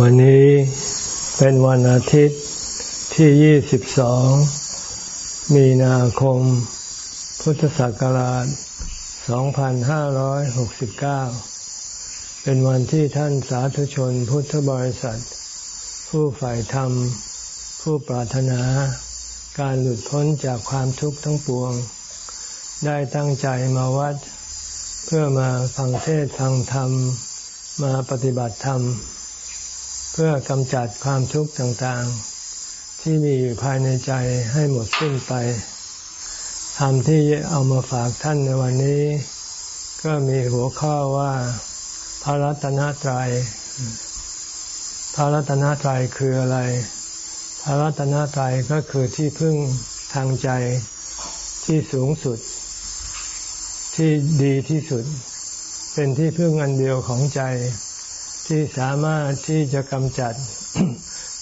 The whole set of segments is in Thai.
วันนี้เป็นวันอาทิตย์ที่ 22 มีนาคม พุทธศักราช 2569 เป็นวันที่ท่านสาธุชนพุทธบริษัท ผู้ฝ่ายธรรม ผู้ปรารถนา การหลุดพ้นจากความทุกข์ทั้งปวง ได้ตั้งใจมาวัด เพื่อมาฟังเทศฟังธรรม มาปฏิบัติธรรมเเพื่อกำจัดความทุกข์ต่างๆ ที่มีอยู่ภายในใจให้หมดสิ้นไปธรรมที่เอามาฝากท่านในวันนี้ ก็มีหัวข้อว่าพระรัตนตรัยพระรัตนตรัยคืออะไร พระรัตนตรัยก็คือที่พึ่งทางใจที่สูงสุด ที่ดีที่สุด เป็นที่พึ่งอันเดียวของใจ ที่สามารถที่จะกำจัด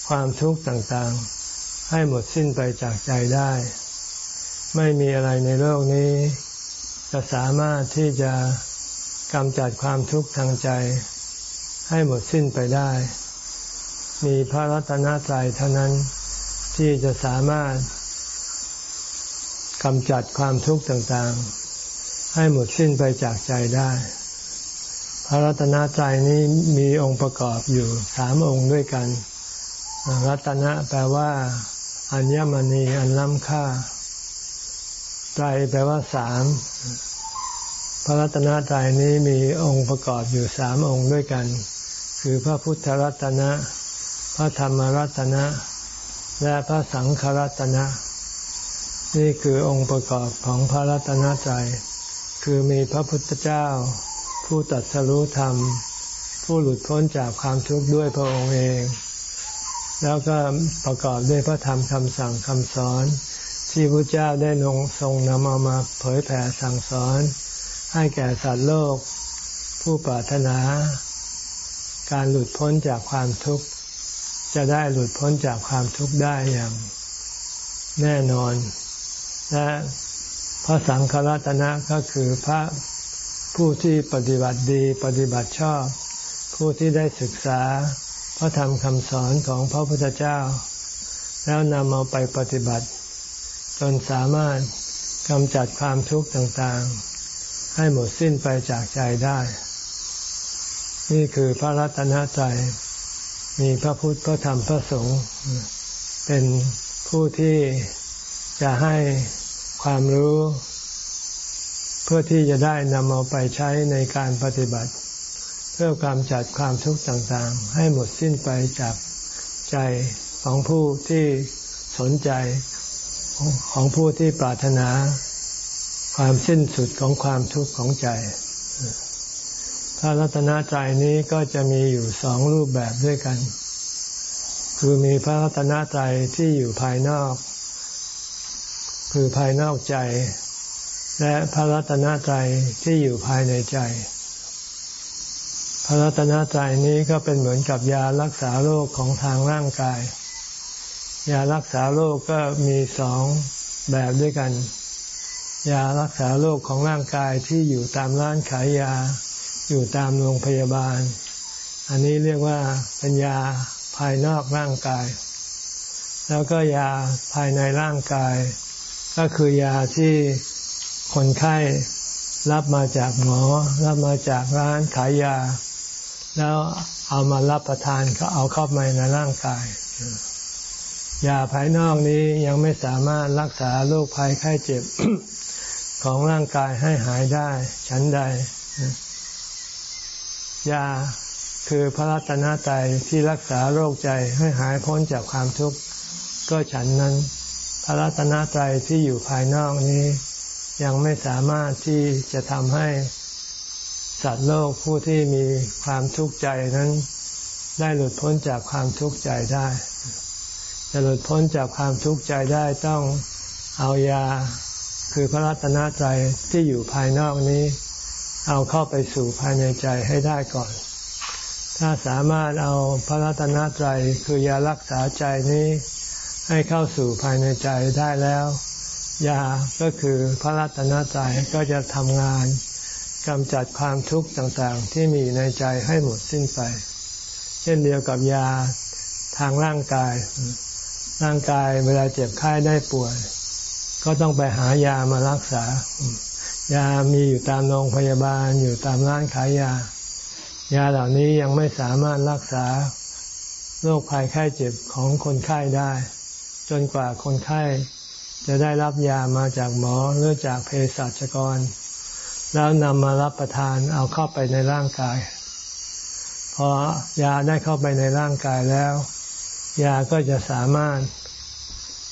ความทุกข์ต่างๆ ให้หมดสิ้นไปจากใจได้ ไม่มีอะไรในโลกนี้ จะสามารถที่จะกำจัดความทุกข์ทางใจ ให้หมดสิ้นไปได้ มีพระรัตนตรัยเท่านั้นที่จะสามารถกำจัดความทุกข์ต่างๆ ให้หมดสิ้นไปจากใจได้ ระรัตนตรัยนี้มีองค์ประกอบอยู่สามองค์ด้วยกัน รัตนะแปลว่า อัญมณีอันล้ำค่าไตรแปลว่าสามพระรัตนตรัยนี้มีองค์ประกอบอยู่สามองค์ด้วยกัน คือพระพุทธรัตนะ พระธรรมรัตนะ และพระสังฆรัตนะ นี่คือองค์ประกอบของพระรัตนตรัยคือมีพระพุทธเจ้า ผู้ตัดสรู้ธรรม ผู้หลุดพ้นจากความทุกข์ด้วยพระองค์เอง แล้วก็ประกอบด้วยพระธรรมคำสั่งคำสอน ที่พระเจ้าได้ลงทรงนำเอามาเผยแผ่สั่งสอน ให้แก่สัตว์โลก ผู้ปรารถนา การหลุดพ้นจากความทุกข์ จะได้หลุดพ้นจากความทุกข์ได้อย่างแน่นอนและพระสังฆรัตนะก็คือพระ ผู้ที่ปฏิบัติดีปฏิบัติชอบ ผู้ที่ได้ศึกษาพระธรรมคำสอนของพระพุทธเจ้า แล้วนำเอาไปปฏิบัติ จนสามารถกำจัดความทุกข์ต่างๆ ให้หมดสิ้นไปจากใจได้ นี่คือพระรัตนตรัยมีพระพุทธพระธรรมพระสงฆ์เป็นผู้ที่จะให้ความรู้ พื่อที่จะได้นำเอาไปใช้ในการปฏิบัติ เพื่อความจัดความทุกข์ต่างๆ ให้หมดสิ้นไปจากใจของผู้ที่สนใจของผู้ที่ปรารถนา ความสิ้นสุดของความทุกข์ของใจพระรัตนตรัยนี้ก็จะมีอยู่สองรูปแบบด้วยกัน คือมีพระรัตนตรัยที่อยู่ภายนอก คือภายนอกใจ และพระรัตนตรัยที่อยู่ภายในใจ พระรัตนตรัยนี้ก็เป็นเหมือนกับยารักษาโรคของทางร่างกาย ยารักษาโรคก็มีสองแบบด้วยกัน ยารักษาโรคของร่างกายที่อยู่ตามร้านขายยา อยู่ตามโรงพยาบาล อันนี้เรียกว่าเป็นยาภายนอกร่างกาย แล้วก็ยาภายในร่างกาย ก็คือยาที่ คนไข้รับมาจากหมอ รับมาจากร้านขายยา แล้วเอามารับประทานก็เอาเข้าไปในร่างกาย ยาภายนอกนี้ยังไม่สามารถรักษาโรคภัยไข้เจ็บของร่างกายให้หายได้ฉันใด ยาคือพระรัตนตรัยที่รักษาโรคใจให้หายพ้นจากความทุกข์ก็ฉันนั้น พระรัตนตรัยที่อยู่ภายนอกนี้ ยังไม่สามารถที่จะทำให้สัตว์โลกผู้ที่มีความทุกข์ใจนั้น ได้หลุดพ้นจากความทุกข์ใจได้ จะหลุดพ้นจากความทุกข์ใจได้ต้องเอายาคือพระรัตนตรัยที่อยู่ภายนอกนี้ เอาเข้าไปสู่ภายในใจให้ได้ก่อน ถ้าสามารถเอาพระรัตนตรัยคือยารักษาใจนี้ ให้เข้าสู่ภายในใจได้แล้ว ยาก็คือพระรัตนตรัยก็จะทำงานกำจัดความทุกข์ต่างๆ ที่มีในใจให้หมดสิ้นไป เช่นเดียวกับยาทางร่างกาย ร่างกายเวลาเจ็บไข้ได้ป่วย ก็ต้องไปหายามารักษา ยามีอยู่ตามโรงพยาบาลอยู่ตามร้านขายยา ยาเหล่านี้ยังไม่สามารถรักษาโรคภัยไข้เจ็บของคนไข้ได้ จนกว่าคนไข้ จะได้รับยามาจากหมอหรือจากเภสัชกร แล้วนำมารับประทานเอาเข้าไปในร่างกาย พอยาได้เข้าไปในร่างกายแล้ว ยาก็จะสามารถ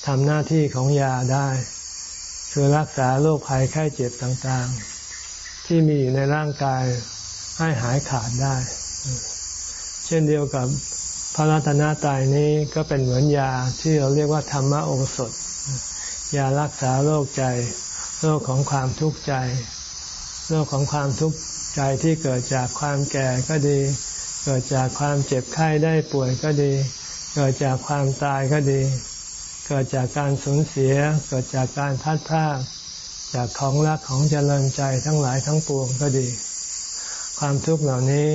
ทำหน้าที่ของยาได้ คือรักษาโรคภัยไข้เจ็บต่างๆ ที่มีอยู่ในร่างกายให้หายขาดได้ เช่นเดียวกับพระรัตนตรัยนี้ก็เป็นเหมือนยาที่เราเรียกว่าธรรมโอสถ ยารักษาโรคใจ โรคของความทุกข์ใจ โรคของความทุกข์ใจที่เกิดจากความแก่ก็ดี เกิดจากความเจ็บไข้ได้ป่วยก็ดี เกิดจากความตายก็ดี เกิดจากการสูญเสีย เกิดจากการพัดพลาดจากของรักของเจริญใจทั้งหลายทั้งปวงก็ดี ความทุกข์เหล่านี้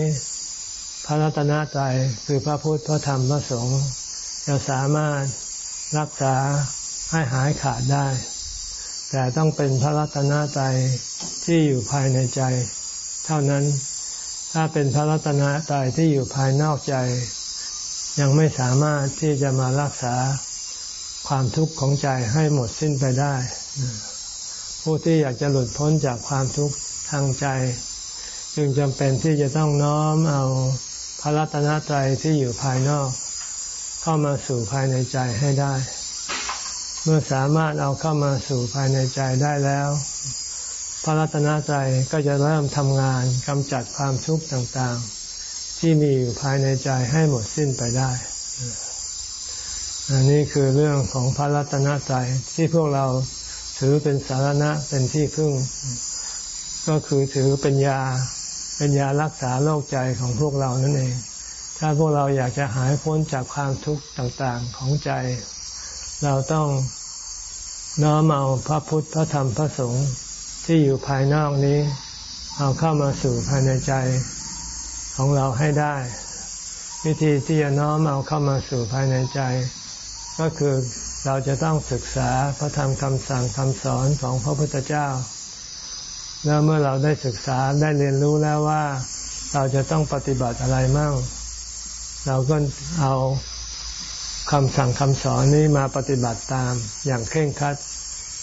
พระรัตนตรัยคือพระพุทธพระธรรมพระสงฆ์จะสามารถรักษา ให้หายขาดได้ แต่ต้องเป็นพระรัตนตรัยที่อยู่ภายในใจ เท่านั้น ถ้าเป็นพระรัตนตรัยที่อยู่ภายนอกใจ ยังไม่สามารถที่จะมารักษาความทุกข์ของใจให้หมดสิ้นไปได้ ผู้ที่อยากจะหลุดพ้นจากความทุกข์ทางใจ จึงจำเป็นที่จะต้องน้อมเอาพระรัตนตรัยที่อยู่ภายนอก เข้ามาสู่ภายในใจให้ได้ เมื่อสามารถเอาเข้ามาสู่ภายในใจได้แล้ว พระรัตนตรัยก็จะเริ่มทำงานกำจัดความทุกข์ต่างๆ ที่มีอยู่ภายในใจให้หมดสิ้นไปได้อันนี้คือเรื่องของพระรัตนตรัยที่พวกเราถือเป็นสารณะเป็นที่พึ่ง ก็คือถือเป็นยาเป็นยารักษาโรคใจของพวกเรานั่นเอง ถ้าพวกเราอยากจะหายพ้นจากความทุกข์ต่างๆของใจ เราต้องน้อมเอาพระพุทธพระธรรมพระสงฆ์ที่อยู่ภายนอกนี้ เอาเข้ามาสู่ภายในใจของเราให้ได้ วิธีที่จะน้อมเอาเข้ามาสู่ภายในใจ ก็คือเราจะต้องศึกษาพระธรรมคำสั่งคำสอนของพระพุทธเจ้า แล้วเมื่อเราได้ศึกษาได้เรียนรู้แล้วว่า เราจะต้องปฏิบัติอะไรมั่ง เราก็เอา คำสั่งคำสอนนี้มาปฏิบัติตามอย่างเคร่งครัด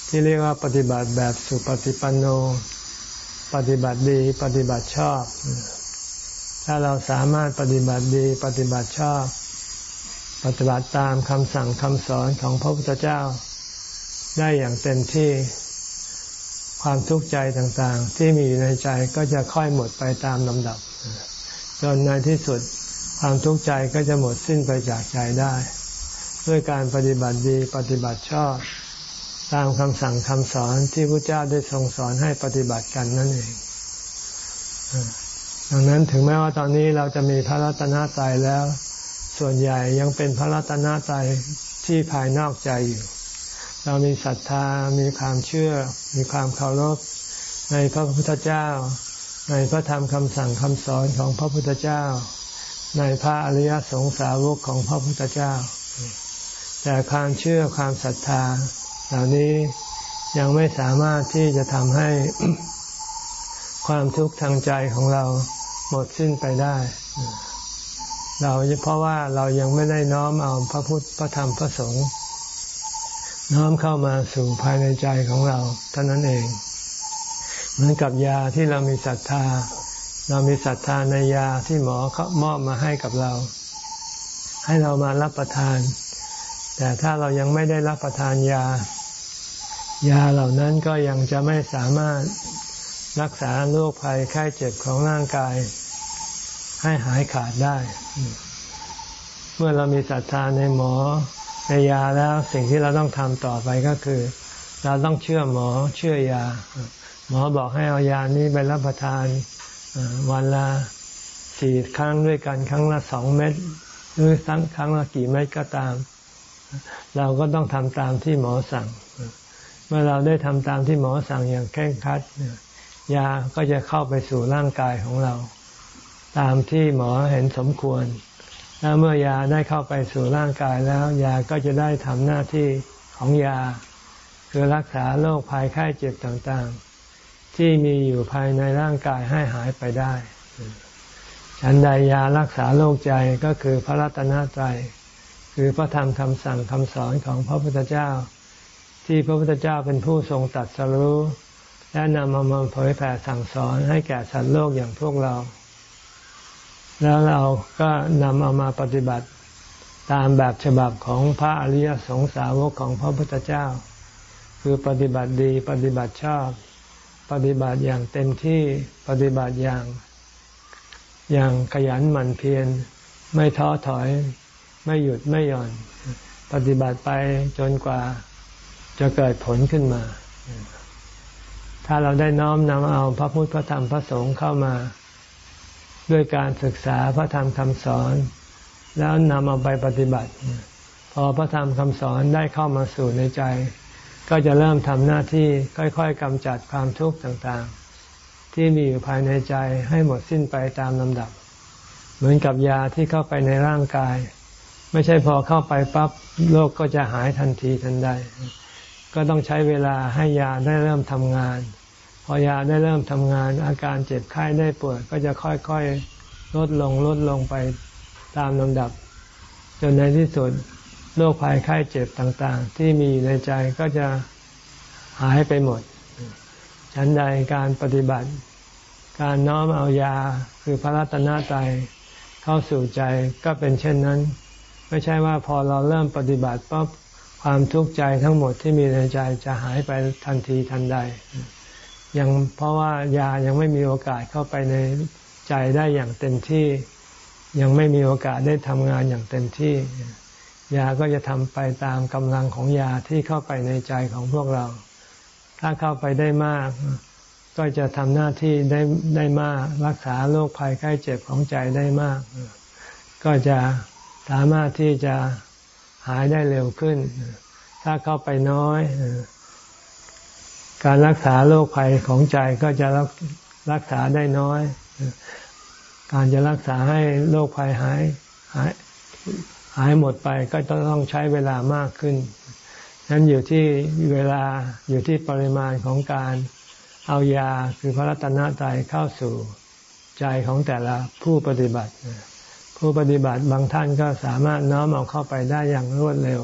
ที่เรียกว่าปฏิบัติแบบสุปฏิปันโน ปฏิบัติดีปฏิบัติชอบ ถ้าเราสามารถปฏิบัติดีปฏิบัติชอบ ปฏิบัติตามคำสั่งคำสอนของพระพุทธเจ้า ได้อย่างเต็มที่ความทุกข์ใจต่างๆ ที่มีอยู่ในใจก็จะค่อยหมดไปตามลำดับ จนในที่สุดความทุกข์ใจก็จะหมดสิ้นไปจากใจได้ ด้วยการปฏิบัติดีปฏิบัติชอบ ตามคำสั่งคำสอนที่พระเจ้าได้ทรงสอนให้ปฏิบัติกันนั่นเอง ดังนั้นถึงแม้ว่าตอนนี้เราจะมีพระรัตนตรัยแล้ว ส่วนใหญ่ยังเป็นพระรัตนตรัยที่ภายนอกใจอยู่ เรามีศรัทธา มีความเชื่อ มีความเคารพในพระพุทธเจ้า ในพระธรรมคำสั่งคำสอนของพระพุทธเจ้า ในพระอริยสงสาวกของพระพุทธเจ้า แต่ความเชื่อความศรัทธา เหล่านี้ยังไม่สามารถที่จะทำให้ความทุกข์ทางใจของเราหมดสิ้นไปได้ เราเพราะว่าเรายังไม่ได้น้อมเอาพระพุทธพระธรรมพระสงฆ์น้อมเข้ามาสู่ภายในใจของเราเท่านั้นเอง เหมือนกับยาที่เรามีศรัทธา เรามีศรัทธาในยาที่หมอเขามอบมาให้กับเรา ให้เรามารับประทาน แต่ถ้าเรายังไม่ได้รับประทานยา ยาเหล่านั้นก็ยังจะไม่สามารถรักษาโรคภัยไข้เจ็บของร่างกาย ให้หายขาดได้ เมื่อเรามีศรัทธาในหมอในยาแล้วสิ่งที่เราต้องทำต่อไปก็คือ เราต้องเชื่อหมอเชื่อยา หมอบอกให้เอายานี้ไปรับประทานวันละสี่ครั้งด้วยกันครั้งละสองเม็ดหรือครั้งละกี่เม็ดก็ตาม เราก็ต้องทำตามที่หมอสั่ง เมื่อเราได้ทำตามที่หมอสั่งอย่างแข่งคัดยาก็จะเข้าไปสู่ร่างกายของเรา ตามที่หมอเห็นสมควร แล้วเมื่อยาได้เข้าไปสู่ร่างกายแล้ว ยาก็จะได้ทำหน้าที่ของยา คือรักษาโรคภัยไข้เจ็บต่างๆ ที่มีอยู่ภายในร่างกายให้หายไปได้ฉันใดยารักษาโรคใจก็คือพระรัตนตรัย คือพระธรรมคำสั่งคำสอนของพระพุทธเจ้า ที่พระพุทธเจ้าเป็นผู้ทรงตัดสรู้และนำมามาเผยแผ่สั่งสอนให้แก่สัตว์โลกอย่างพวกเรา แล้วเราก็นำเอามาปฏิบัติตามแบบฉบับของพระอริยสงสาวกของพระพุทธเจ้า คือปฏิบัติดีปฏิบัติชอบ ปฏิบัติอย่างเต็มที่ปฏิบัติอย่าง อย่างขยันหมั่นเพียรไม่ท้อถอย ไม่หยุดไม่หย่อน ปฏิบัติไปจนกว่าจะเกิดผลขึ้นมา ถ้าเราได้น้อมนำเอาพระพุทธพระธรรมพระสงฆ์เข้ามา ด้วยการศึกษาพระธรรมคำสอน แล้วนำเอาไปปฏิบัติ พอพระธรรมคำสอนได้เข้ามาสู่ในใจ ก็จะเริ่มทำหน้าที่ค่อยๆกำจัดความทุกข์ต่างๆ ที่มีอยู่ภายในใจให้หมดสิ้นไปตามลำดับ เหมือนกับยาที่เข้าไปในร่างกาย ไม่ใช่พอเข้าไปปั๊บโรคกก็จะหายทันทีทันใด ก็ต้องใช้เวลาให้ยาได้เริ่มทำงาน พอยาได้เริ่มทำงาน อาการเจ็บไข้ได้ป่วยก็จะค่อยๆลดลงลดลงไปตามลำดับ จนในที่สุดโรคภัยไข้เจ็บต่างๆ ที่มีในใจก็จะหายไปหมด ฉันใดการปฏิบัติ การน้อมเอายาคือพระรัตนตรัยเข้าสู่ใจก็เป็นเช่นนั้น ไม่ใช่ว่าพอเราเริ่มปฏิบัติปั๊บความทุกข์ใจทั้งหมดที่มีในใจจะหายไปทันทีทันใด ยังเพราะว่ายายังไม่มีโอกาสเข้าไปในใจได้อย่างเต็มที่ ยังไม่มีโอกาสได้ทำงานอย่างเต็มที่ ยาก็จะทำไปตามกำลังของยาที่เข้าไปในใจของพวกเรา ถ้าเข้าไปได้มาก ก็จะทำหน้าที่ได้ได้มาก รักษาโรคภัยไข้เจ็บของใจได้มาก ก็จะ สามารถที่จะหายได้เร็วขึ้น ถ้าเข้าไปน้อย การรักษาโรคภัยของใจก็จะรักษาได้น้อย การจะรักษาให้โรคภัยหายหายหายหมดไปก็ต้องใช้เวลามากขึ้น นั้นอยู่ที่เวลาอยู่ที่ปริมาณของการเอายาคือพระรัตนตรัยเข้าสู่ใจของแต่ละผู้ปฏิบัติ ผู้ปฏิบัติบางท่านก็สามารถน้อมเอาเข้าไปได้อย่างรวดเร็ว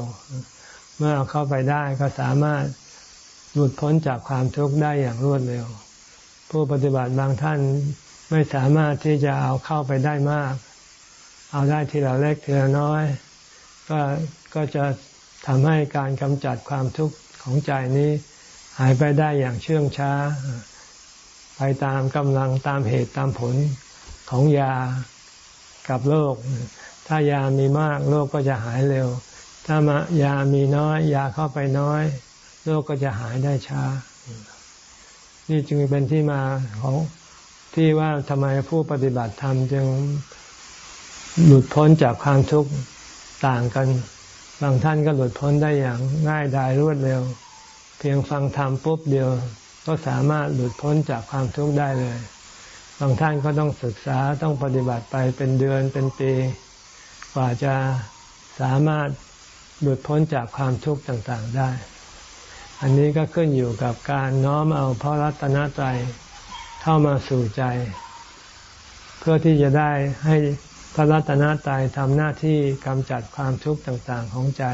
เมื่อเอาเข้าไปได้ก็สามารถหลุดพ้นจากความทุกข์ได้อย่างรวดเร็ว ผู้ปฏิบัติบางท่านไม่สามารถที่จะเอาเข้าไปได้มาก เอาได้ทีละเล็กทีละน้อย ก็ก็จะทำให้การกำจัดความทุกข์ของใจนี้ หายไปได้อย่างเชื่องช้า ไปตามกำลังตามเหตุตามผลของยา กับโรค ถ้ายามีมากโรคก็จะหายเร็ว ถ้ามายามีน้อย ยาเข้าไปน้อยโรคก็จะหายได้ช้า นี่จึงเป็นที่มาของที่ว่าทำไมผู้ปฏิบัติธรรมจึงหลุดพ้นจากความทุกข์ต่างกัน บางท่านก็หลุดพ้นได้อย่างง่ายดายรวดเร็ว เพียงฟังธรรมปุ๊บเดียว ก็สามารถหลุดพ้นจากความทุกข์ได้เลย บางท่านก็ต้องศึกษาต้องปฏิบัติไปเป็นเดือนเป็นปี กว่าจะสามารถหลุดพ้นจากความทุกข์ต่างๆได้ อันนี้ก็ขึ้นอยู่กับการน้อมเอาพระรัตนตรัยเข้ามาสู่ใจ เพื่อที่จะได้ให้พระรัตนตรัยทำหน้าที่กำจัดความทุกข์ต่างๆของใจ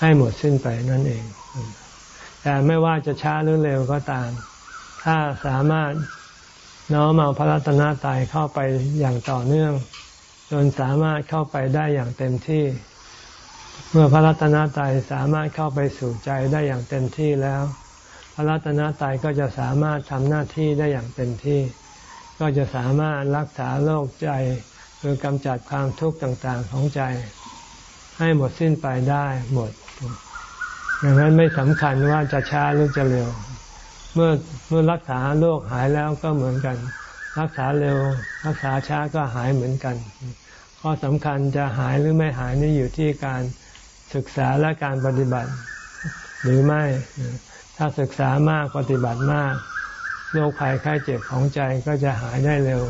ให้หมดสิ้นไปนั่นเอง แต่ไม่ว่าจะช้าหรือเร็วก็ตาม ถ้าสามารถ น้อมเอาพระรัตนตรัยเข้าไปอย่างต่อเนื่อง จนสามารถเข้าไปได้อย่างเต็มที่ เมื่อพระรัตนตรัยสามารถเข้าไปสู่ใจได้อย่างเต็มที่แล้ว พระรัตนตรัยก็จะสามารถทำหน้าที่ได้อย่างเต็มที่ ก็จะสามารถรักษาโรคใจคือกำจัดความทุกข์ต่างๆของใจ ให้หมดสิ้นไปได้หมดดังนั้นไม่สำคัญว่าจะช้าหรือจะเร็ว เมื่อเมื่อรักษาโรคหายแล้วก็เหมือนกัน รักษาเร็ว รักษาช้าก็หายเหมือนกัน ข้อสำคัญจะหายหรือไม่หายนี่อยู่ที่การศึกษาและการปฏิบัติ หรือไม่ ถ้าศึกษามากปฏิบัติมากโรคภัยไข้เจ็บของใจก็จะหายได้เร็ว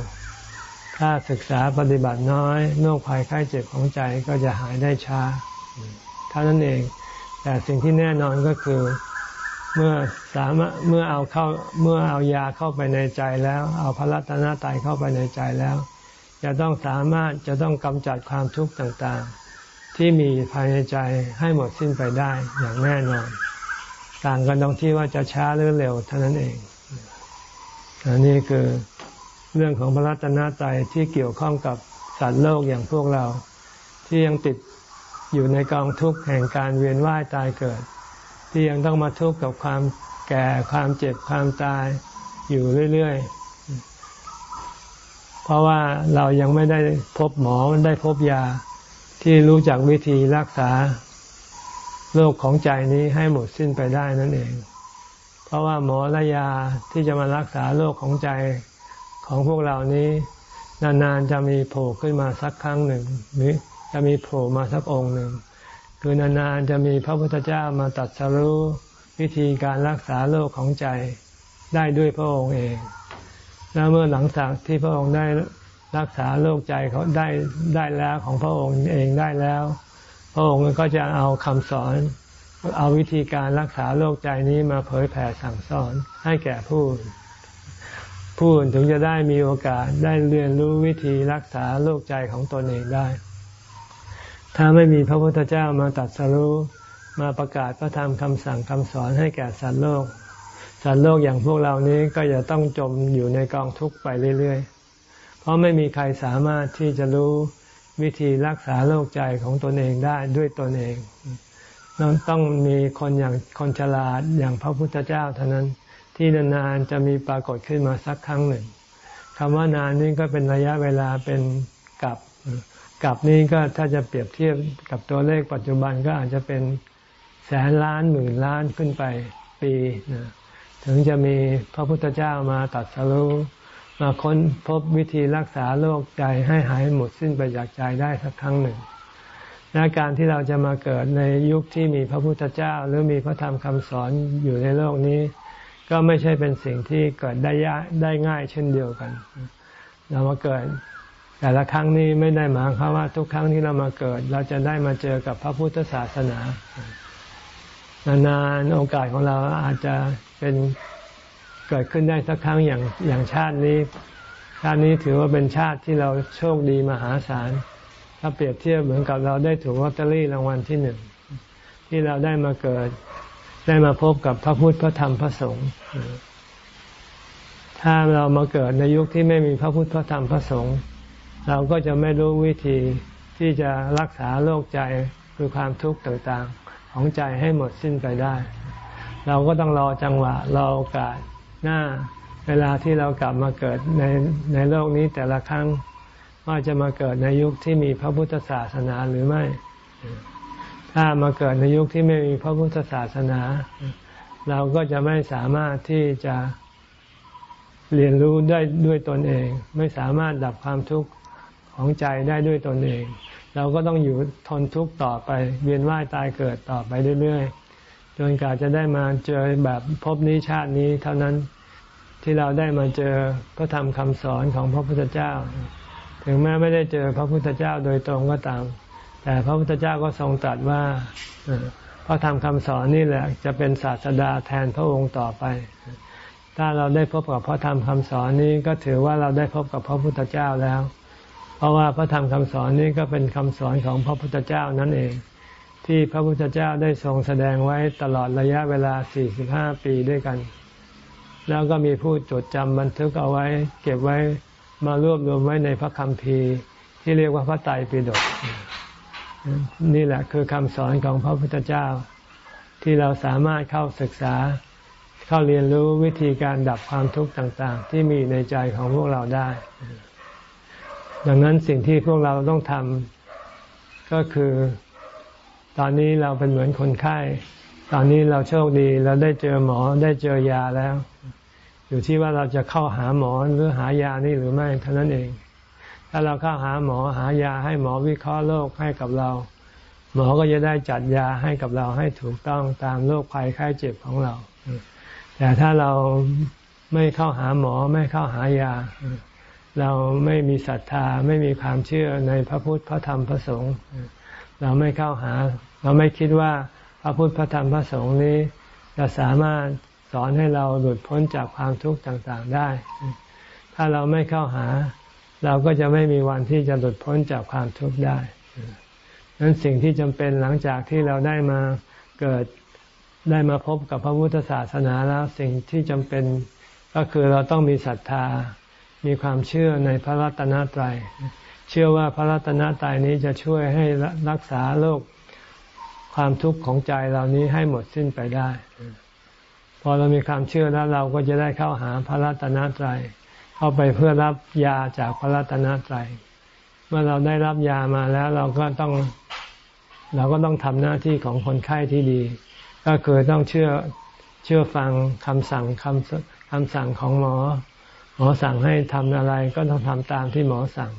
ถ้ถ้าศึกษาปฏิบัติน้อยโรคภัยไข้เจ็บของใจก็จะหายได้ช้าเท่านั้นเอง แต่สิ่งที่แน่นอนก็คือ เมื่อสามารถเมื่อเอาเข้าเมื่อเอายาเข้าไปในใจแล้ว เอาพระรัตนตรัยเข้าไปในใจแล้ว จะต้องสามารถจะต้องกำจัดความทุกข์ต่างๆ ที่มีภายในใจให้หมดสิ้นไปได้อย่างแน่นอน ต่างกันตรงที่ว่าจะช้าหรือเร็วเท่านั้นเองอันนี้คือเรื่องของพระรัตนตรัยที่เกี่ยวข้องกับสัตว์โลกอย่างพวกเรา ที่ยังติดอยู่ในกองทุกข์แห่งการเวียนว่ายตายเกิด ที่ยังต้องมาทุกข์กับความแก่ความเจ็บความตายอยู่เรื่อยๆ เพราะว่าเรายังไม่ได้พบหมอได้พบยาที่รู้จักวิธีรักษาโรคของใจนี้ให้หมดสิ้นไปได้นั่นเอง เพราะว่าหมอและยาที่จะมารักษาโรคของใจของพวกเรานี้ นานๆจะมีโผล่ขึ้นมาสักครั้งหนึ่งหรือจะมีโผล่มาสักองค์หนึ่ง คือนานๆจะมีพระพุทธเจ้ามาตัดสรู้วิธีการรักษาโรคของใจได้ด้วยพระองค์เอง แล้วเมื่อหลังจากที่พระองค์ได้รักษาโรคใจเขาได้ได้แล้วของพระองค์เองได้แล้ว พระองค์ก็จะเอาคำสอน เอาวิธีการรักษาโรคใจนี้มาเผยแผ่สั่งสอนให้แก่ผู้ผู้ถึงจะได้มีโอกาสได้เรียนรู้วิธีรักษาโรคใจของตนเองได้ ถ้าไม่มีพระพุทธเจ้ามาตัดสรู้มาประกาศพระธรรมคำสั่งคำสอนให้แก่สัตว์โลก สัตว์โลกอย่างพวกเรานี้ก็จะต้องจมอยู่ในกองทุกข์ไปเรื่อยๆ เพราะไม่มีใครสามารถที่จะรู้วิธีรักษาโรคใจของตนเองได้ด้วยตนเองต้องมีคนอย่างคนฉลาดอย่างพระพุทธเจ้าเท่านั้นที่นานๆจะมีปรากฏขึ้นมาสักครั้งหนึ่งคำว่านานนี้ก็เป็นระยะเวลาเป็นกับ กับนี้ก็ถ้าจะเปรียบเทียบกับตัวเลขปัจจุบันก็อาจจะเป็นแสนล้านหมื่นล้านขึ้นไปปีถึงจะมีพระพุทธเจ้ามาตัดสรุมาค้นพบวิธีรักษาโรคใจให้หายหมดสิ้นไปจากใจได้สักครั้งหนึ่งและการที่เราจะมาเกิดในยุคที่มีพระพุทธเจ้า หรือมีพระธรรมคำสอนอยู่ในโลกนี้ ก็ไม่ใช่เป็นสิ่งที่เกิดได้ยากได้ง่ายเช่นเดียวกัน เรามาเกิด แต่ละครั้งนี้ไม่ได้หมายความว่าทุกครั้งที่เรามาเกิด เราจะได้มาเจอกับพระพุทธศาสนา นานๆโอกาสของเราอาจจะเป็นเกิดขึ้นได้สักครั้งอย่างอย่างชาตินี้ ชาตินี้ถือว่าเป็นชาติที่เราโชคดีมหาศาลถ้าเปรียบเทียบเหมือนกับเราได้ถูกลอตเตอรี่รางวัลที่หนึ่งที่เราได้มาเกิดได้มาพบกับพระพุทธพระธรรมพระสงฆ์ถ้าเรามาเกิดในยุคที่ไม่มีพระพุทธพระธรรมพระสงฆ์ เราก็จะไม่รู้วิธีที่จะรักษาโรคใจคือความทุกข์ต่างๆ ของใจให้หมดสิ้นไปได้ เราก็ต้องรอจังหวะรอโอกาสหน้าเวลาที่เรากลับมาเกิดในในโลกนี้แต่ละครั้งว่าจะมาเกิดในยุคที่มีพระพุทธศาสนาหรือไม่ ถ้ามาเกิดในยุคที่ไม่มีพระพุทธศาสนา เราก็จะไม่สามารถที่จะเรียนรู้ได้ด้วยตนเอง ไม่สามารถดับความทุกข์ ของใจได้ด้วยตนเอง เราก็ต้องอยู่ทนทุกข์ต่อไป เวียนว่ายตายเกิดต่อไปเรื่อยๆจนกว่าจะได้มาเจอแบบพบนี้ชาตินี้เท่านั้นที่เราได้มาเจอพระธรรมคำสอนของพระพุทธเจ้า ถึงแม้ไม่ได้เจอพระพุทธเจ้าโดยตรงก็ตาม แต่พระพุทธเจ้าก็ทรงตรัสว่าพระธรรมคำสอนนี่แหละ จะเป็นศาสดาแทนพระองค์ต่อไป ถ้าเราได้พบกับพระธรรมคำสอนนี้ก็ถือว่าเราได้พบกับพระพุทธเจ้าแล้ว ราะว่าพระธรรมคำสอนนี้ก็เป็นคำสอนของพระพุทธเจ้านั่นเอง ที่พระพุทธเจ้าได้ทรงแสดงไว้ตลอดระยะเวลา 45 ปีด้วยกัน แล้วก็มีผู้จดจำบันทึกเอาไว้ เก็บไว้มารวบรวมไว้ในพระคัมภีร์ที่เรียกว่าพระไตรปิฎกนี่แหละคือคำสอนของพระพุทธเจ้า ที่เราสามารถเข้าศึกษา เข้าเรียนรู้วิธีการดับความทุกข์ต่าง ๆ ที่มีในใจของพวกเราได้ ดังนั้นสิ่งที่พวกเราต้องทำก็คือ ตอนนี้เราเป็นเหมือนคนไข้ ตอนนี้เราโชคดีเราได้เจอหมอได้เจอยาแล้ว อยู่ที่ว่าเราจะเข้าหาหมอหรือหายานี่หรือไม่เท่านั้นเอง ถ้าเราเข้าหาหมอหายาให้หมอวิเคราะห์โรคให้กับเรา หมอก็จะได้จัดยาให้กับเราให้ถูกต้องตามโรคภัยไข้เจ็บของเรา แต่ถ้าเราไม่เข้าหาหมอไม่เข้าหายา เราไม่มีศรัทธาไม่มีความเชื่อในพระพุทธพระธรรมพระสงฆ์เราไม่เข้าหา เราไม่คิดว่าพระพุทธพระธรรมพระสงฆ์นี้ จะสามารถสอนให้เราหลุดพ้นจากความทุกข์ต่างๆได้ ถ้าเราไม่เข้าหา เราก็จะไม่มีวันที่จะหลุดพ้นจากความทุกข์ได้นั้นสิ่งที่จำเป็นหลังจากที่เราได้มาเกิดได้มาพบกับพระพุทธศาสนาแล้วสิ่งที่จำเป็นก็คือเราต้องมีศรัทธา มีความเชื่อในพระรัตนตรัย เชื่อว่าพระรัตนตรัยนี้จะช่วยให้รักษาโรคความทุกข์ของใจเรานี้ให้หมดสิ้นไปได้ พอเรามีความเชื่อแล้วเราก็จะได้เข้าหาพระรัตนตรัย เข้าไปเพื่อรับยาจากพระรัตนตรัย เมื่อเราได้รับยามาแล้วเราก็ต้องเราก็ต้องทำหน้าที่ของคนไข้ที่ดี ก็คือต้องเชื่อเชื่อฟังคำสั่งคำคำสั่งของหมอ หมอสั่งให้ทำอะไรก็ต้องทำตามที่หมอสั่ง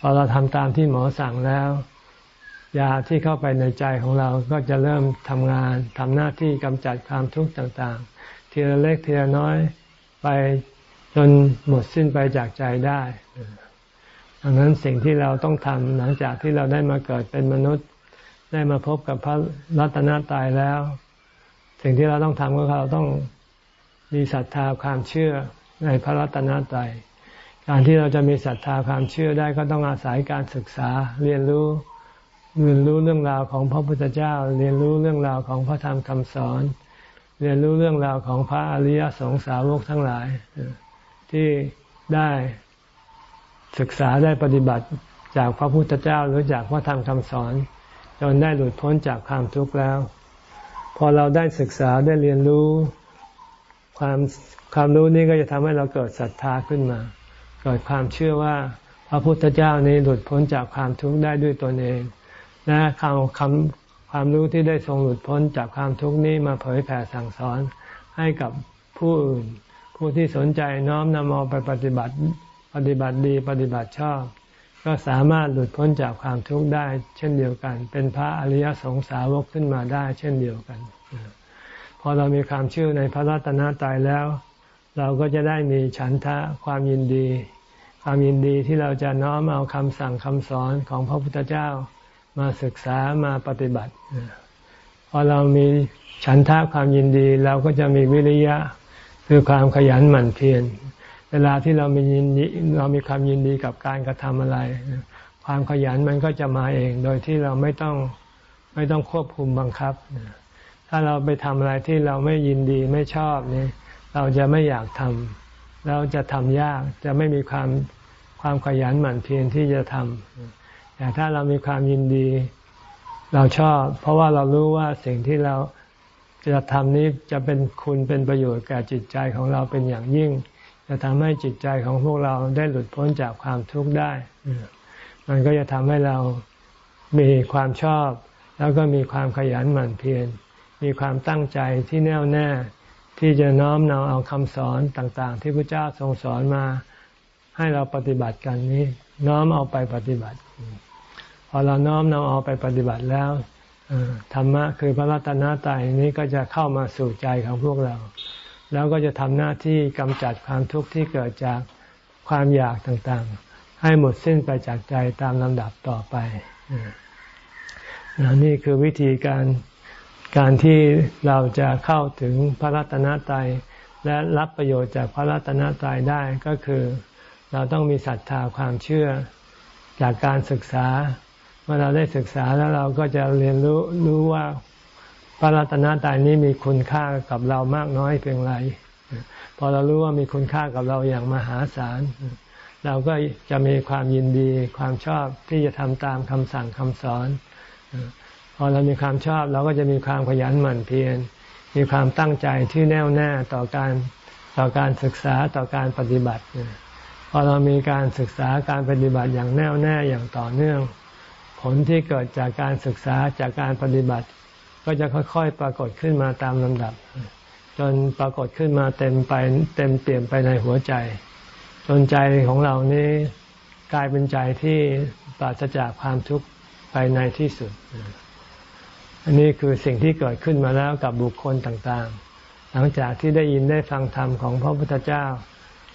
พอเราทำตามที่หมอสั่งแล้ว ยาที่เข้าไปในใจของเราก็จะเริ่มทำงานทำหน้าที่กำจัดความทุกข์ต่างๆ ทีละเล็กทีละน้อยไปจนหมดสิ้นไปจากใจได้ดังนั้นสิ่งที่เราต้องทำหลังจากที่เราได้มาเกิดเป็นมนุษย์ ได้มาพบกับพระรัตนตายแล้ว สิ่งที่เราต้องทำก็คือเราต้องมีศรัทธาความเชื่อ ในพระรัตนตรัยการที่เราจะมีศรัทธาความเชื่อได้ก็ต้องอาศัยการศึกษาเรียนรู้เรียนรู้เรื่องราวของพระพุทธเจ้า เรียนรู้เรื่องราวของพระธรรมคำสอน เรียนรู้เรื่องราวของพระอริยสงสาวกทั้งหลาย ที่ได้ศึกษาได้ปฏิบัติจากพระพุทธเจ้าหรือจากพระธรรมคำสอน จนได้หลุดพ้นจากความทุกข์แล้ว พอเราได้ศึกษาได้เรียนรู้ ความความรู้นี้ก็จะทำให้เราเกิดศรัทธาขึ้นมา เกิดความเชื่อว่าพระพุทธเจ้านี้หลุดพ้นจากความทุกข์ได้ด้วยตนเองและคำคำความรู้ที่ได้ทรงหลุดพ้นจากความทุกข์นี้มาเผยแผ่สั่งสอนให้กับผู้อื่น ผู้ที่สนใจน้อมนำเอาไปปฏิบัติปฏิบัติดีปฏิบัติชอบ ก็สามารถหลุดพ้นจากความทุกข์ได้ เช่นเดียวกัน เป็นพระอริยสงสาวกขึ้นมาได้ เช่นเดียวกัน พอเรามีความเชื่อในพระรัตนตรัยแล้ว เราก็จะได้มีฉันทะความยินดี ความยินดีที่เราจะน้อมเอาคำสั่งคำสอนของพระพุทธเจ้ามาศึกษามาปฏิบัติ พอเรามีฉันทะความยินดีเราก็จะมีวิริยะคือความขยันหมั่นเพียรเวลาที่เรามียินดีเรามีความยินดีกับการกระทำอะไร ความขยันมันก็จะมาเอง โดยที่เราไม่ต้องไม่ต้องควบคุมบังคับ ถ้าเราไปทำอะไรที่เราไม่ยินดีไม่ชอบนี่เราจะไม่อยากทำเราจะทำยากจะไม่มีความความขยันหมั่นเพียรที่จะทำแต่ถ้าเรามีความยินดี เราชอบ เพราะว่าเรารู้ว่าสิ่งที่เราจะทำนี้จะเป็นคุณเป็นประโยชน์แก่จิตใจของเราเป็นอย่างยิ่ง จะทำให้จิตใจของพวกเราได้หลุดพ้นจากความทุกข์ได้ มันก็จะทำให้เรามีความชอบ แล้วก็มีความขยันหมั่นเพียร มีความตั้งใจที่แน่วแน่ ที่จะน้อมนำเอาคำสอนต่างๆ ที่พระเจ้าทรงสอนมาให้เราปฏิบัติกันนี้ น้อมเอาไปปฏิบัติ พอเราน้อมนำเอาไปปฏิบัติแล้วธรรมะคือพระรัตนตรัยนี้ก็จะเข้ามาสู่ใจของพวกเรา แล้วก็จะทำหน้าที่กำจัดความทุกข์ที่เกิดจากความอยากต่างๆ ให้หมดสิ้นไปจากใจตามลำดับต่อไปนี่คือวิธีการ การที่เราจะเข้าถึงพระรัตนตรัยและรับประโยชน์จากพระรัตนตรัยได้ก็คือ เราต้องมีศรัทธาความเชื่อจากการศึกษา เมื่อเราได้ศึกษาแล้วเราก็จะเรียนรู้รู้ว่าพระรัตนตรัยนี้มีคุณค่ากับเรามากน้อยเพียงไรพอเรารู้ว่ามีคุณค่ากับเราอย่างมหาศาล เราก็จะมีความยินดีความชอบที่จะทำตามคำสั่งคำสอน อเรามีความชอบเราก็จะมีความขยันหมั่นเพียรมีความตั้งใจที่แน่วแน่ต่อการต่อการศึกษาต่อการปฏิบัติพอเรามีการศึกษาการปฏิบัติอย่างแน่วแน่อย่างต่อเนื่อง ผลที่เกิดจากการศึกษาจากการปฏิบัติ ก็จะค่อยๆ ปรากฏขึ้นมาตามลำดับ จนปรากฏขึ้นมาเต็มไปเต็มเปี่ยมไปในหัวใจ จนใจของเรานี้กลายเป็นใจที่ปราศจากความทุกข์ไปในที่สุด อันนี้คือสิ่งที่เกิดขึ้นมาแล้วกับบุคคลต่างๆ หลังจากที่ได้ยินได้ฟังธรรมของพระพุทธเจ้า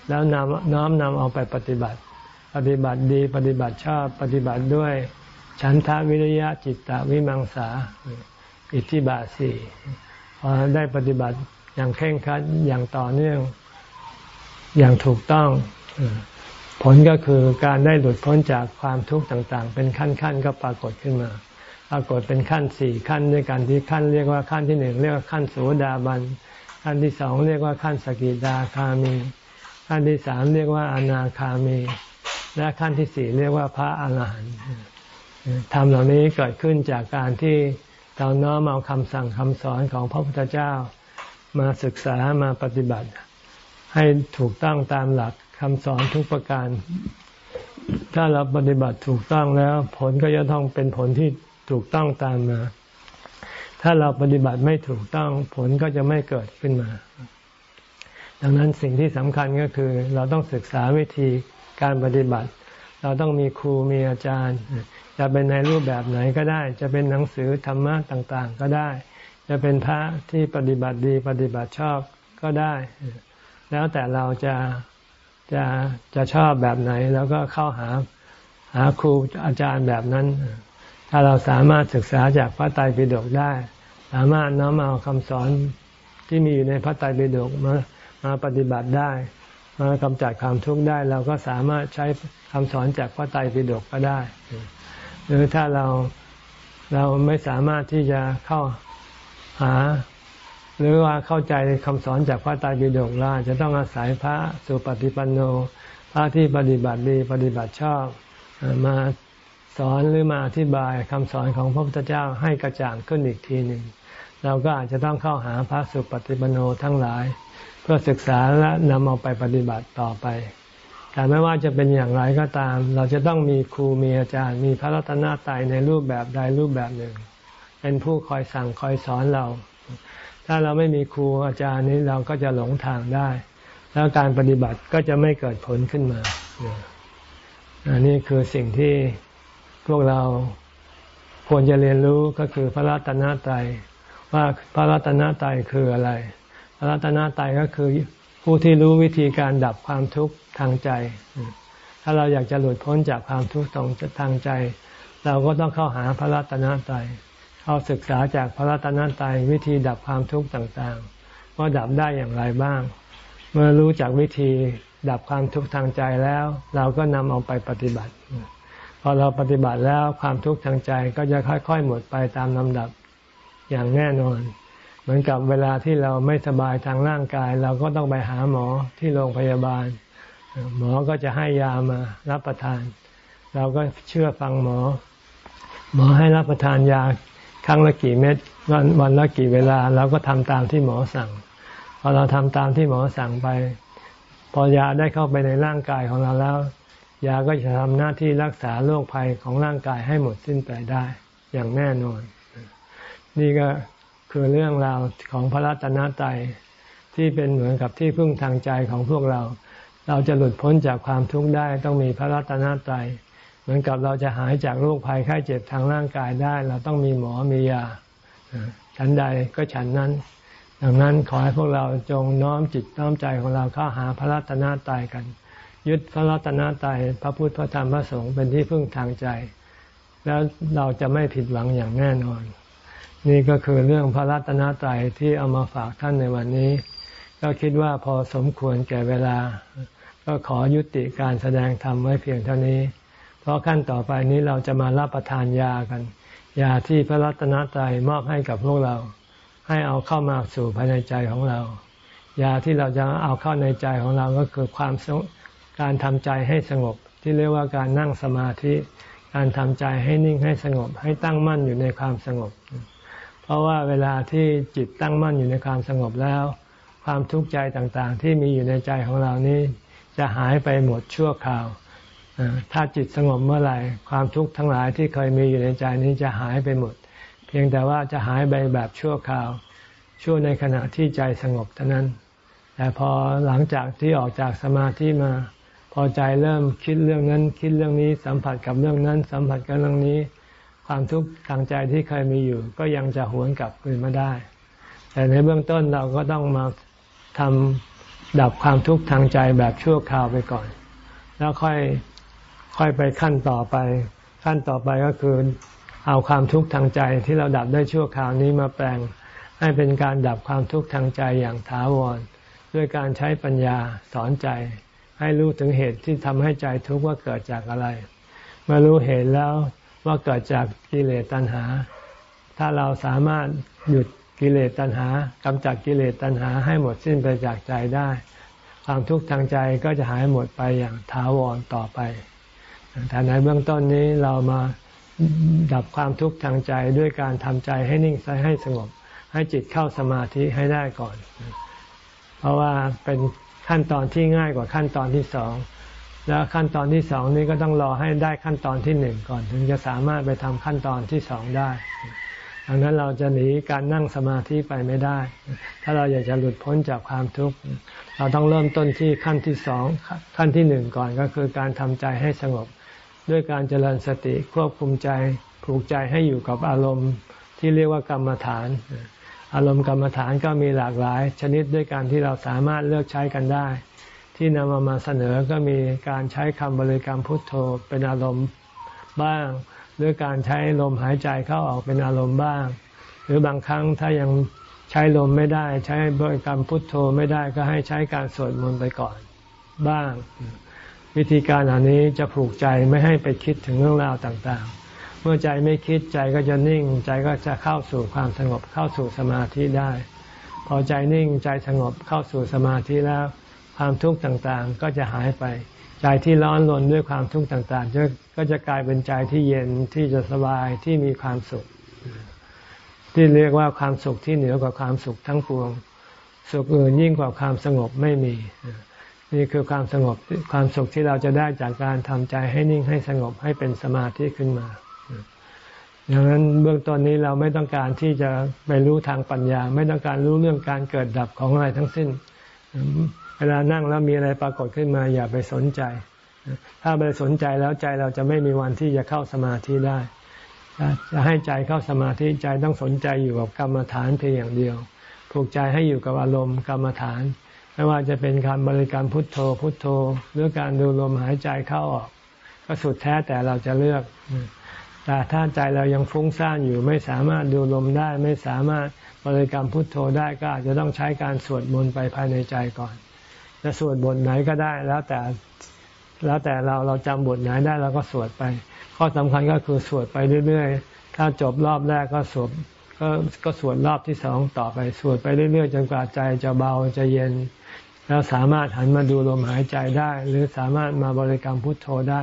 แล้วนำน้อมนำเอาไปปฏิบัติ ปฏิบัติดีปฏิบัติชอบปฏิบัติด้วย ฉันทาวิริยะจิตตวิมังสา อิทธิบาสีพอได้ปฏิบัติอย่างเคร่งครัดอย่างต่อเนื่อง อย่างถูกต้อง ผลก็คือการได้หลุดพ้นจากความทุกข์ต่างๆ เป็นขั้นๆ ก็ปรากฏขึ้นมา รากฏเป็นขั้นสี่ขั้นด้วยกันที่ขั้นเรียกว่าขั้นที่หนึ่งเรียกว่าขั้นโสดาบัน ขั้นที่สองเรียกว่าขั้นสกิดาคามี ขั้นที่สามเรียกว่าอนาคามี และขั้นที่สี่เรียกว่าพระอาหารหันต์ธรรมเหล่านี้เกิดขึ้นจากการที่เราน้อมเอาคำสั่งคำสอนของพระพุทธเจ้า มาศึกษามาปฏิบัติ ให้ถูกต้องตามหลักคำสอนทุกประการ ถ้าเราปฏิบัติถูกต้องแล้ว ผลก็จะต้องเป็นผลที่ ถูกต้องตามมา ถ้าเราปฏิบัติไม่ถูกต้องผลก็จะไม่เกิดขึ้นมา ดังนั้นสิ่งที่สำคัญก็คือ เราต้องศึกษาวิธีการปฏิบัติ เราต้องมีครูมีอาจารย์ จะเป็นในรูปแบบไหนก็ได้ จะเป็นหนังสือธรรมะต่างๆ ก็ได้ จะเป็นพระที่ปฏิบัติดีปฏิบัติชอบก็ได้ แล้วแต่เราจะจะจะชอบแบบไหน แล้วก็เข้าหาหาครูอาจารย์แบบนั้น ถ้าเราสามารถศึกษาจากพระไตรปิฎกได้ สามารถน้อมเอาคำสอนที่มีอยู่ในพระไตรปิฎกมามาปฏิบัติได้ มากำจัดความทุกข์ได้ เราก็สามารถใช้คำสอนจากพระไตรปิฎกก็ได้ หรือถ้าเราเราไม่สามารถที่จะเข้าหา หรือว่าเข้าใจคำสอนจากพระไตรปิฎกเราจะต้องอาศัยพระสุปฏิปันโนพระที่ปฏิบัติดีปฏิบัติชอบมา สอนหรือมาอธิบายคำสอนของพระพุทธเจ้าให้กระจ่างขึ้นอีกทีหนึ่ง เราก็อาจจะต้องเข้าหาพระสุปฏิปันโนทั้งหลาย เพื่อศึกษาและนำเอาไปปฏิบัติต่อไป แต่ไม่ว่าจะเป็นอย่างไรก็ตาม เราจะต้องมีครูมีอาจารย์มีพระรัตนตรัยในรูปแบบใดรูปแบบหนึ่ง เป็นผู้คอยสั่งคอยสอนเรา ถ้าเราไม่มีครูอาจารย์นี้เราก็จะหลงทางได้ แล้วการปฏิบัติก็จะไม่เกิดผลขึ้นมาอันนี้คือสิ่งที่ พวกเราควรจะเรียนรู้ก็คือพระรัตนตรัยว่าพระรัตนตรัยคืออะไร พระรัตนตรัยก็คือผู้ที่รู้วิธีการดับความทุกข์ทางใจ ถ้าเราอยากจะหลุดพ้นจากความทุกข์ทางใจ เราก็ต้องเข้าหาพระรัตนตรัยเอาศึกษาจากพระรัตนตรัยวิธีดับความทุกข์ต่างๆ ว่าดับได้อย่างไรบ้าง เมื่อรู้จักวิธีดับความทุกข์ทางใจแล้ว เราก็นำเอาไปปฏิบัติ อเราปฏิบัติแล้วความทุกข์ทางใจก็จะค่อย ๆ หมดไปตามลำดับอย่างแน่นอน เหมือนกับเวลาที่เราไม่สบายทางร่างกาย เราก็ต้องไปหาหมอที่โรงพยาบาล หมอก็จะให้ยามารับประทาน เราก็เชื่อฟังหมอ หมอให้รับประทานยาครั้งละกี่เม็ดวันวันละกี่เวลาเราก็ทำตามที่หมอสั่งพอเราทำตามที่หมอสั่งไป พอยาได้เข้าไปในร่างกายของเราแล้ว ยาก็จะทำหน้าที่รักษาโรคภัยของร่างกายให้หมดสิ้นไปได้อย่างแน่นอน นี่ก็คือเรื่องราวของพระรัตนตรัยที่เป็นเหมือนกับที่พึ่งทางใจของพวกเรา เราจะหลุดพ้นจากความทุกข์ได้ต้องมีพระรัตนตรัยเหมือนกับเราจะหายจากโรคภัยไข้เจ็บทางร่างกายได้ เราต้องมีหมอมียาฉันใดก็ฉันนั้น ดังนั้นขอให้พวกเราจงน้อมจิตน้อมใจของเราเข้าหาพระรัตนตรัยกัน ยึดพระรัตนตรัยพระพุทธพระธรรมพระสงฆ์เป็นที่พึ่งทางใจ แล้วเราจะไม่ผิดหวังอย่างแน่นอน นี่ก็คือเรื่องพระรัตนตรัยที่เอามาฝากท่านในวันนี้ ก็คิดว่าพอสมควรแก่เวลา ก็ขอยุติการแสดงธรรมไว้เพียงเท่านี้ เพราะขั้นต่อไปนี้เราจะมารับประทานยากัน ยาที่พระรัตนตรัยมอบให้กับพวกเรา ให้เอาเข้ามาสู่ภายในใจของเรา ยาที่เราจะเอาเข้าในใจของเราก็คือความสง การทำใจให้สงบที่เรียกว่าการนั่งสมาธิ การทำใจให้นิ่งให้สงบ ให้ตั้งมั่นอยู่ในความสงบ เพราะว่าเวลาที่จิตตั้งมั่นอยู่ในความสงบแล้ว ความทุกข์ใจต่างๆ ที่มีอยู่ในใจของเรานี้ จะหายไปหมดชั่วคราว ถ้าจิตสงบเมื่อไหร่ ความทุกข์ทั้งหลายที่เคยมีอยู่ในใจนี้จะหายไปหมด เพียงแต่ว่าจะหายไปแบบชั่วคราว ชั่วในขณะที่ใจสงบเท่านั้น แต่พอหลังจากที่ออกจากสมาธิมา พอใจเริ่มคิดเรื่องนั้น คิดเรื่องนี้สัมผัสกับเรื่องนั้น สัมผัสกับเรื่องนี้ ความทุกข์ทางใจที่เคยมีอยู่ ก็ยังจะหวนกลับคืนมาได้ แต่ในเบื้องต้นเราก็ต้องมาทำดับความทุกข์ทางใจแบบชั่วคราวไปก่อน แล้วค่อยค่อยไปขั้นต่อไป ขั้นต่อไปก็คือเอาความทุกข์ทางใจที่เราดับได้ชั่วคราวนี้มาแปลง ให้เป็นการดับความทุกข์ทางใจอย่างถาวร ด้วยการใช้ปัญญาสอนใจ ให้รู้ถึงเหตุที่ทำให้ใจทุกข์ว่าเกิดจากอะไร เมื่อรู้เหตุแล้วว่าเกิดจากกิเลสตัณหา ถ้าเราสามารถหยุดกิเลสตัณหากำจัดกิเลสตัณหาให้หมดสิ้นไปจากใจได้ ความทุกข์ทางใจก็จะหายหมดไปอย่างถาวรต่อไป แต่ในเบื้องต้นนี้เรามาดับความทุกข์ทางใจด้วยการทำใจให้นิ่งใให้สงบ ให้จิตเข้าสมาธิให้ได้ก่อน เพราะว่าเป็น ขั้นตอนที่ง่ายกว่าขั้นตอนที่สองแล้วขั้นตอนที่สองนี้ก็ต้องรอให้ได้ขั้นตอนที่หนึ่งก่อน ถึงจะสามารถไปทำขั้นตอนที่สองได้ดังนั้นเราจะหนีการนั่งสมาธิไปไม่ได้ ถ้าเราอยากจะหลุดพ้นจากความทุกข์เราต้องเริ่มต้นที่ขั้นที่สองขั้นที่หนึ่งก่อนก็คือการทำใจให้สงบ ด้วยการเจริญสติควบคุมใจผูกใจให้อยู่กับอารมณ์ที่เรียกว่ากรรมฐาน อารมณ์กรรมฐานก็มีหลากหลาย ชนิดด้วยการที่เราสามารถเลือกใช้กันได้ ที่นำมามาเสนอก็มีการใช้คำบริกรรมพุทโธเป็นอารมณ์บ้าง หรือการใช้ลมหายใจเข้าออกเป็นอารมณ์บ้าง หรือบางครั้งถ้ายังใช้ลมไม่ได้ ใช้บริกรรมพุทโธไม่ได้ก็ให้ใช้การสวดมนต์ไปก่อนบ้าง วิธีการอันนี้จะผูกใจไม่ให้ไปคิดถึงเรื่องราวต่างๆ มื่อใจไม่คิดใจก็จะนิ่ง ใจก็จะเข้าสู่ความสงบเข้าสู่สมาธิได้ พอใจนิ่งใจสงบเข้าสู่สมาธิแล้ว ความทุกข์ต่างๆก็จะหายไป ใจที่ร้อนรนด้วยความทุกข์ต่างๆ ก็จะกลายเป็นใจที่เย็นที่จะสบายที่มีความสุข ที่เรียกว่าความสุขที่เหนือกว่าความสุขทั้งปวง สุขอื่นยิ่งกว่าความสงบไม่มีนี่คือความสงบความสุขที่เราจะได้จากการทำใจให้นิ่งให้สงบให้เป็นสมาธิขึ้นมา ดังนั้นเบื้องต้นนี้เราไม่ต้องการที่จะไปรู้ทางปัญญา ไม่ต้องการรู้เรื่องการเกิดดับของอะไรทั้งสิ้น เวลานั่งแล้วมีอะไรปรากฏขึ้นมา อย่าไปสนใจ ถ้าไปสนใจแล้วใจเราจะไม่มีวันที่จะเข้าสมาธิได้จะให้ใจเข้าสมาธิใจต้องสนใจอยู่กับกรรมฐานเพียงอย่างเดียว ผูกใจให้อยู่กับอารมณ์กรรมฐาน ไม่ว่าจะเป็นการบริกรรมพุทโธ พุทโธ หรือการดูลมหายใจเข้าออก ก็สุดแท้แต่เราจะเลือก แต่ถ้าใจเรายังฟุ้งซ่านอยู่ ไม่สามารถดูลมได้ ไม่สามารถบริกรรมพุทโธได้ก็อาจจะต้องใช้การสวดมนต์ไปภายในใจก่อน จะสวดบทไหนก็ได้แล้วแต่แล้วแต่เราเราจำบทไหนได้เราก็สวดไป ข้อสำคัญก็คือสวดไปเรื่อยๆ ถ้าจบรอบแรกก็สวดก็ก็สวดรอบที่สองต่อไปสวดไปเรื่อยๆ จนกว่าใจจะเบาจะเย็น แล้วสามารถหันมาดูลมหายใจได้ หรือสามารถมาบริกรรมพุทโธได้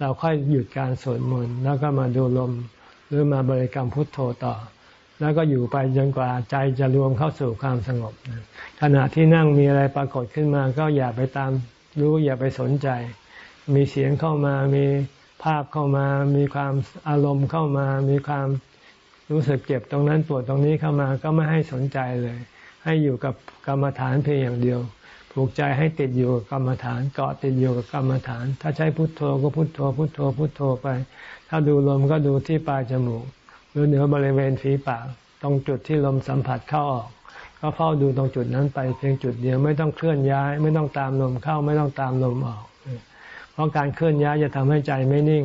เราค่อยหยุดการสวดมนต์แล้วก็มาดูลมหรือมาบริกรรมพุทโธต่อ แล้วก็อยู่ไปจนกว่าใจจะรวมเข้าสู่ความสงบขณะที่นั่งมีอะไรปรากฏขึ้นมา ก็อย่าไปตามรู้อย่าไปสนใจ มีเสียงเข้ามามีภาพเข้ามา มีความอารมณ์เข้ามา มีความรู้สึกเจ็บตรงนั้นปวดตรงนี้เข้ามาก็ไม่ให้สนใจเลย ให้อยู่กับกรรมฐานเพียงอย่างเดียว ผูกใจให้ติดอยู่กับกรรมฐาน เกาะติดอยู่กับกรรมฐาน ถ้าใช้พุทโธก็พุทโธ พุทโธ พุทโธไป ถ้าดูลมก็ดูที่ปลายจมูก หรือเหนือบริเวณฝีปาก ตรงจุดที่ลมสัมผัสเข้าออก ก็เฝ้าดูตรงจุดนั้นไปเพียงจุดเดียวไม่ต้องเคลื่อนย้าย ไม่ต้องตามลมเข้าไม่ต้องตามลมออก เพราะการเคลื่อนย้ายจะทำให้ใจไม่นิ่ง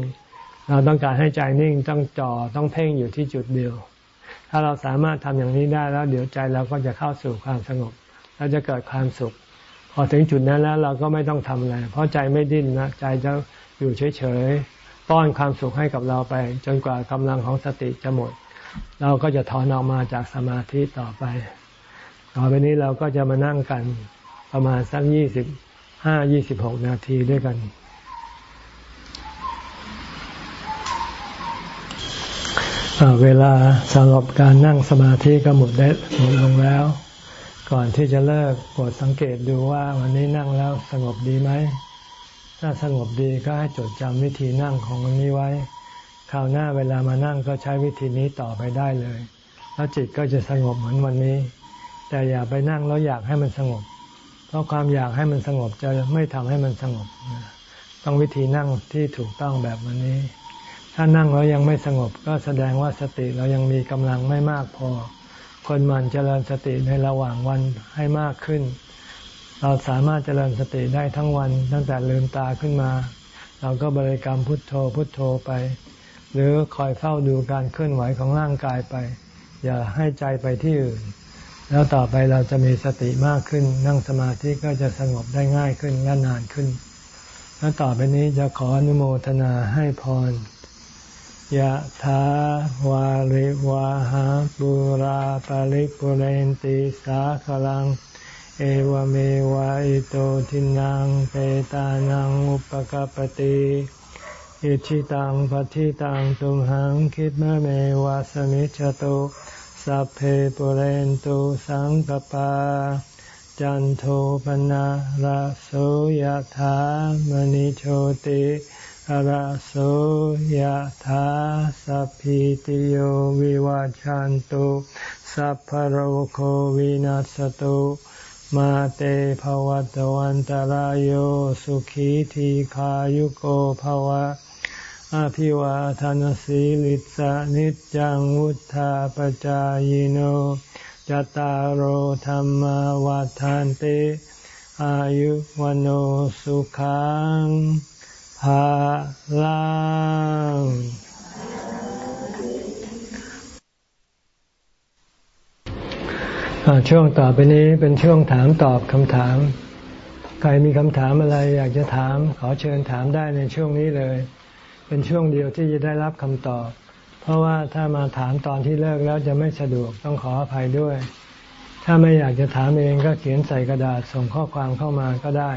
เราต้องการให้ใจนิ่งต้องจ่อต้องเพ่งอยู่ที่จุดเดียว ถ้าเราสามารถทำอย่างนี้ได้แล้ว เดี๋ยวใจเราก็จะเข้าสู่ความสงบเราจะเกิดความสุข อถึงจุดนั้นแล้วเราก็ไม่ต้องทำอะไร เพราะใจไม่ดิ้นนะใจจะอยู่เฉยๆป้อนความสุขให้กับเราไป จนกว่ากำลังของสติจะหมด เราก็จะถอนออกมาจากสมาธิต่อไป ต่อไปนี้เราก็จะมานั่งกันประมาณสักยี่สิบห้ายี่สิบหกนาทีด้วยกัน เวลาสำหรับการนั่งสมาธิก็หมดได้หมดลงแล้ว ก่อนที่จะเลิกกดสังเกตดูว่าวันนี้นั่งแล้วสงบดีไหม ถ้าสงบดีก็ให้จดจำวิธีนั่งของวันนี้ไว้ คราวหน้าเวลามานั่งก็ใช้วิธีนี้ต่อไปได้เลย แล้วจิตก็จะสงบเหมือนวันนี้ แต่อย่าไปนั่งแล้วอยากให้มันสงบ เพราะความอยากให้มันสงบจะไม่ทำให้มันสงบ ต้องวิธีนั่งที่ถูกต้องแบบวันนี้ ถ้านั่งแล้วยังไม่สงบก็แสดงว่าสติเรายังมีกำลังไม่มากพอ คนมันเจริญสติในระหว่างวันให้มากขึ้น เราสามารถเจริญสติได้ทั้งวัน ตั้งแต่ลืมตาขึ้นมา เราก็บริกรรมพุทโธพุทโธไป หรือคอยเฝ้าดูการเคลื่อนไหวของร่างกายไป อย่าให้ใจไปที่อื่น แล้วต่อไปเราจะมีสติมากขึ้น นั่งสมาธิก็จะสงบได้ง่ายขึ้นและนานขึ้น แล้วต่อไปนี้จะขออนุโมทนาให้พร ยะถาวาริวาหาปุราปาริปุเรนติสาขลัง เอวเมวะอิโตทินังเปตานังอุปกปติอิชิตังปฏิตังตุมหังคิดมเมวะสมิจฉตุ สัพเพปุเรนตุสังกปา จันโทปนะระโสยะถามณิโชติ ระโสยธาสัพพิติโยวิวาจันตุสัพพโรโควินัสตุมาเตภวัตวันตารโยสุขีทีขายุโกภวะ อาภิวาทานสีลิสานิจังวุธาปจายโนจตารโหธรรมวาทานเตอายุวันโอสุขัง ภาลังช่วงต่อไปนี้เป็นช่วงถามตอบคำถาม ใครมีคำถามอะไรอยากจะถาม ขอเชิญถามได้ในช่วงนี้เลย เป็นช่วงเดียวที่จะได้รับคำตอบ เพราะว่าถ้ามาถามตอนที่เลิกแล้วจะไม่สะดวกต้องขออภัยด้วย ถ้าไม่อยากจะถามเองก็เขียนใส่กระดาษส่งข้อความเข้ามาก็ได้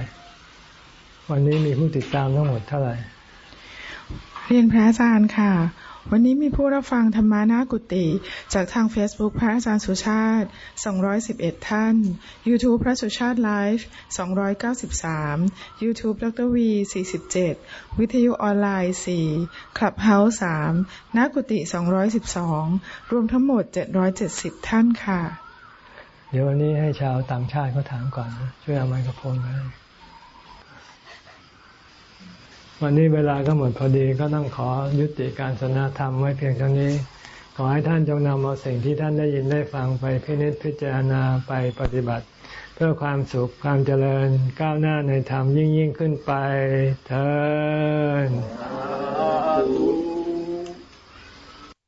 วันนี้มีผู้ติดตามทั้งหมดเท่าไหร่ เรียนพระอาจารย์ค่ะ วันนี้มีผู้รับฟังธรรมานากุติ จากทาง Facebook พระอาจารย์สุชาติ 211 ท่าน YouTube พระสุชาติไลฟ์293 YouTube ดรวี 47 วิทยุออนไลน์4 Clubhouse 3นากุติ 212 รวมทั้งหมด 770 ท่านค่ะ เดี๋ยววันนี้ให้ชาวต่างชาติเขาถามก่อนช่วยเอาไมโครโฟนมา วันนี้เวลาก็หมดพอดีก็ต้องขอยุติการสนทธรรมไว้เพียงเท่านี้ ขอให้ท่านจงนำเอาสิ่งที่ท่านได้ยินได้ฟังไปพินิจพิจารณาไปปฏิบัติ เพื่อความสุขความเจริญก้าวหน้าในธรรมยิ่งยิ่งขึ้นไปเถิด